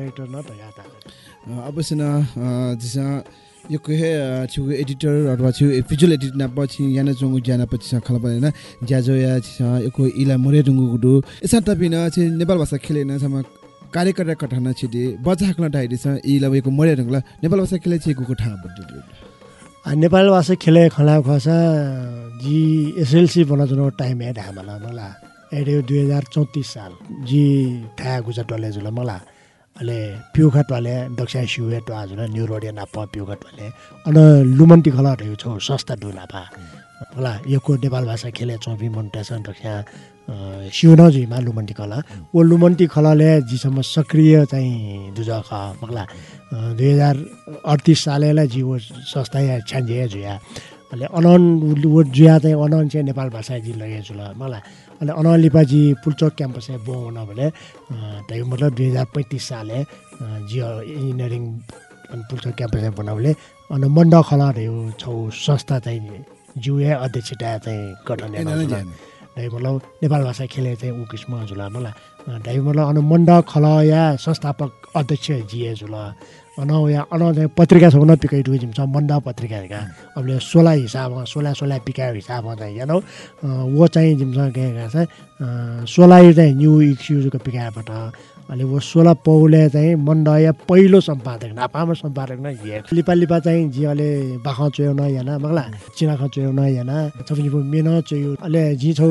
एडिटर न अवश्य न छु एडिटर अथवा छु भिजुअल एडिट ना याना ज्याना पछि सा खला बनेन ज्याजो या छिसा यो इला मोरे डुंगु गुडु एसा टपिन छि नेपाल भाषा खेलेन सम कार्यकर्ता कठाना छिदे बजा हक्न डाइरी छ इला वेको मोरे नेपाल भाषा खेले छि गुको ठा नेपाल भाषा खेले खला खसा जी एसएलसी बनाउनु टाइम हेड हामीलाई मलाई एडे दुई हजार चौतिस साल। जी ठ्या गुजा टले जुल मलाई। अहिले पिउखा टले दक्षा सिउए टो आज न्यु रोडिया नापा पिउखा टले। अनि लुमन्टी खला छौ सस्ता डु नापा। होला यो नेपाल भाषा खेले चौबी मन्टेसन दक्षा सिउन जुइमा लुमन्टी कला। ओ लुमन्टी खलाले जीसम्म सक्रिय चाहिँ दुज ख मगला दुई हजार अडतिस सालेलाई जी वो संस्था या छ्यान्जे जुया। अहिले अनन वो जुया चाहिँ अनन चाहिँ नेपाल भाषा जी लगे जुल मलाई अहिले अनन लिपाजी पुल्चोक क्याम्पस बोन भने त्यही मतलब दुई हजार पैँतिस साले जियो इन्जिनियरिङ पुल्चोक क्याम्पस बनाउले अनि मण्ड खला छौ संस्था चाहिँ जुए अध्यक्षता चाहिँ गठन ढाइ मतलब नेपाल भाषा खेले चाहिँ ऊ किसिम झुला मलाई। ढाइ मतलब अन मण्ड खल या संस्थापक अध्यक्ष जिए झुल। अन या अन चाहिँ पत्रिका छ न पिकाइ टु जिम्छ मण्ड पत्रिका का अब सोह्र हिसाबमा सोह्र सोह्र पिकायो हिसाबमा चाहिँ हेर्नु। वो चाहिँ जिम्छ के छ सोह्र चाहिँ न्यु इक्सुजको पिकाबाट अहिले वो सोह्र पौले चाहिँ मण्डय पहिलो सम्पादक नापामा सम्पादक न हिए लिपा लिपा चाहिँ जियाले बाख चोयाउ न याना मगला चिनाख चोयाउ न याना मेन चोयो। अहिले जी छौ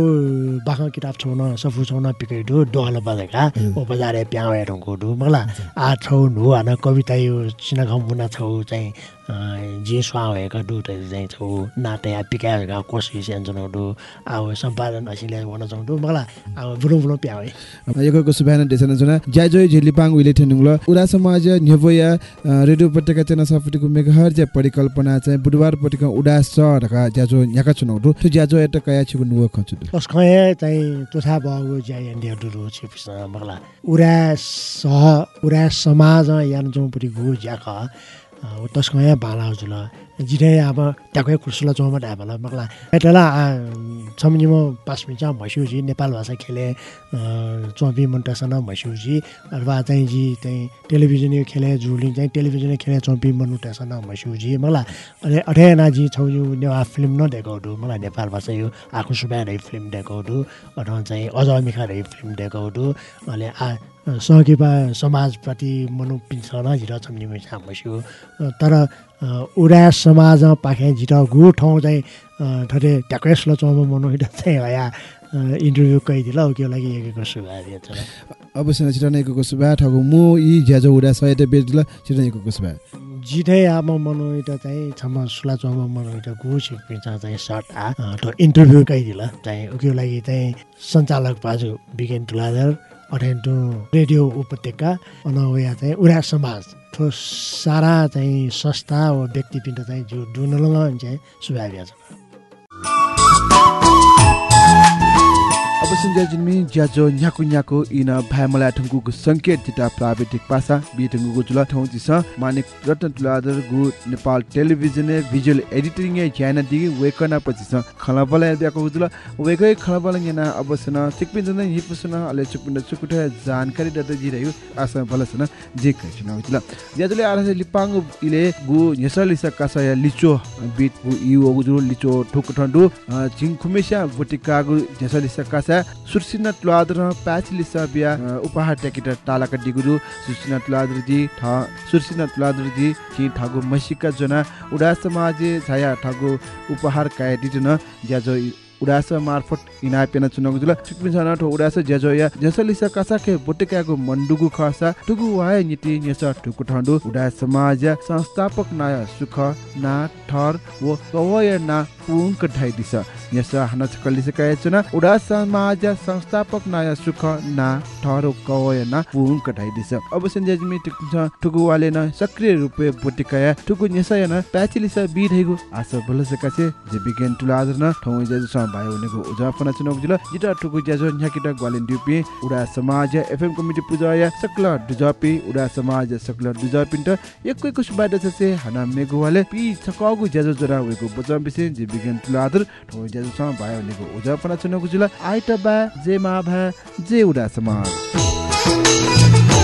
बाख किताब छौ न सफु छौ न पिकै डु डोहल बजेका ओ बजारे प्याउ हेरौँको डु मगला आ छौ नु हान कविता यो चिनाख मुना छौ चाहिँ जे स्वा भएका डुटहरू चाहिँ छौ नाटे पिका भएका कोसी स्यान्जनो डु अब सम्पादन असिले भन्न चाहन्छु मलाई अब बुढो बुढो प्याउ है यको सुबाना देसन जुना ज्याजो झिलिपाङ उहिले ठेनुङ ल उरा समाज न्यवया रेडियो उपत्यका चेना सफटिको मेघहर ज्या परिकल्पना चाहिँ बुधबार पटिक उडा सडका ज्याजो न्याका चुनाउ त्यो ज्याजो एट कया छिको नुव तस खय चाहिँ तुथा बगु ज्या छिपिस मगला उरा सह उरा समाज यान जौपरि गु ज्याख तस्को यहाँ भाला जिठे अब ट्याक्कै खुर्सुला चौमा ढाबाला मगला एटला छम्जिम पाँच मिनट भैसुजी नेपाल भाषा खेले चौबी मन्टासन भैसुजी अथवा चाहिँ जी चाहिँ टेलिभिजन खेले जुलिङ चाहिँ टेलिभिजन खेले चौबी मन्टासन भैसुजी मलाई अनि अठेना जी छौ यो नेवा फिल्म न देखाउडु मलाई नेपाल भाषा यो आखु सुब्बा रही फिल्म देखाउडु अथवा चाहिँ अझ मिखा रही फिल्म देखाउडु अहिले आ सहकेपा समाजप्रति मनो पिन्छ न झिर छम्नि मिसा मस्यो तर उडा समाजमा पाखे झिर गु ठाउँ चाहिँ ठरे ट्याक्रेस ल चौमा मनो हिँड चाहिँ हया इन्टरभ्यू कहिदिल के लागि एकेको सुभा दिएछ अवश्य छिटो नै को सुबा ठगु मु इ ज्याजो उडा सहित बेजल छिटो नै को सुबा जिठै आमा मनो इटा चाहिँ छम्म सुला चौमा मनो इटा गु छिपिन्छ चाहिँ सर्ट आ त इन्टरभ्यू कहिदिल चाहिँ उक्यो लागि चाहिँ सञ्चालक बाजु बिगेन तुलाधर अठेन्टु रेडियो उपत्यका अनवया चाहिँ उडा समाज। ठो सारा चाहिँ संस्था वा व्यक्तिपिण्ड चाहिँ जो डुनल चाहिँ सुभाव्य छ। अवश्य जिनमी ज्याजो न्याकु न्याकु इन भाइमला ठुङ्गुको संकेत जिता प्राविधिक पासा बि ठुङ्गुको जुल ठौ जिस मानिक रत्न तुलादर गु नेपाल टेलिभिजन भिजुअल एडिटिङ ए ज्यान दिगि वेकना पछि छ खलबल ब्याको जुल वेकै खलबल न्याना अवश्य न सिकपिन जन हिपुसन अले चुपिन चुकुट जानकारी दत जिरहु आशा भलसन जे कैछन जुल ज्याजोले आरसे लिपाङ इले गु नेसलिस कासा या लिचो बिट गु इउ गु लिचो ठुक ठन्डु जिङखुमेसा बुटिकागु नेसलिस कासा सुर्सिना तुलादर प्याचिलिस बिया अ, उपहार ट्याकेट टालाका डिगुरु सुर्सिना तुलादर जी ठ सुर्सिना तुलादर जी कि ठगु मसिका जना उडा समाज छाया ठगु उपहार काय दिजन ज्याजो उडास मार्फत इना पेना चुनगु जुल सिकपिन छन ठो उडास ज्याजो या जसलिस कासाके बोटेकाको मण्डुगु खसा टुगु वाय नीति नेस टुकु ठण्डु उडा समाज संस्थापक नाय सुख ना ठर वो कवय ना पुंक ढाइ दिस यस हन चकलिस काय चुन उडा समाज संस्थापक नाय सुख ना ठर कवय ना पुंक ढाइ दिस अवश्य जजमी टुकु टुगु वाले न सक्रिय रूपे बोटेकाया टुगु नेसय न प्याचिलिस बि ढैगु आस भलसका से जे बिगेन तुलादर न ठौ जेजु स भाइ उनेको उजापना चुनौ जुल जिटा टुगु जेजो न्याकिटा ग्वालिन डिपि उडा समाज एफएम कमिटी पूजाया सकल दुजापि उडा समाज सकल दुजापिन्ट एककै कुछ बाड से हना मेगुवाले पि छकगु जेजो जरा वेको बचम बिसे जे बिगेन तुलादर ठौ जेजु स भाइ उनेको उजापना चुनौ जुल आइटा बा जे मा भा जे उडा समाज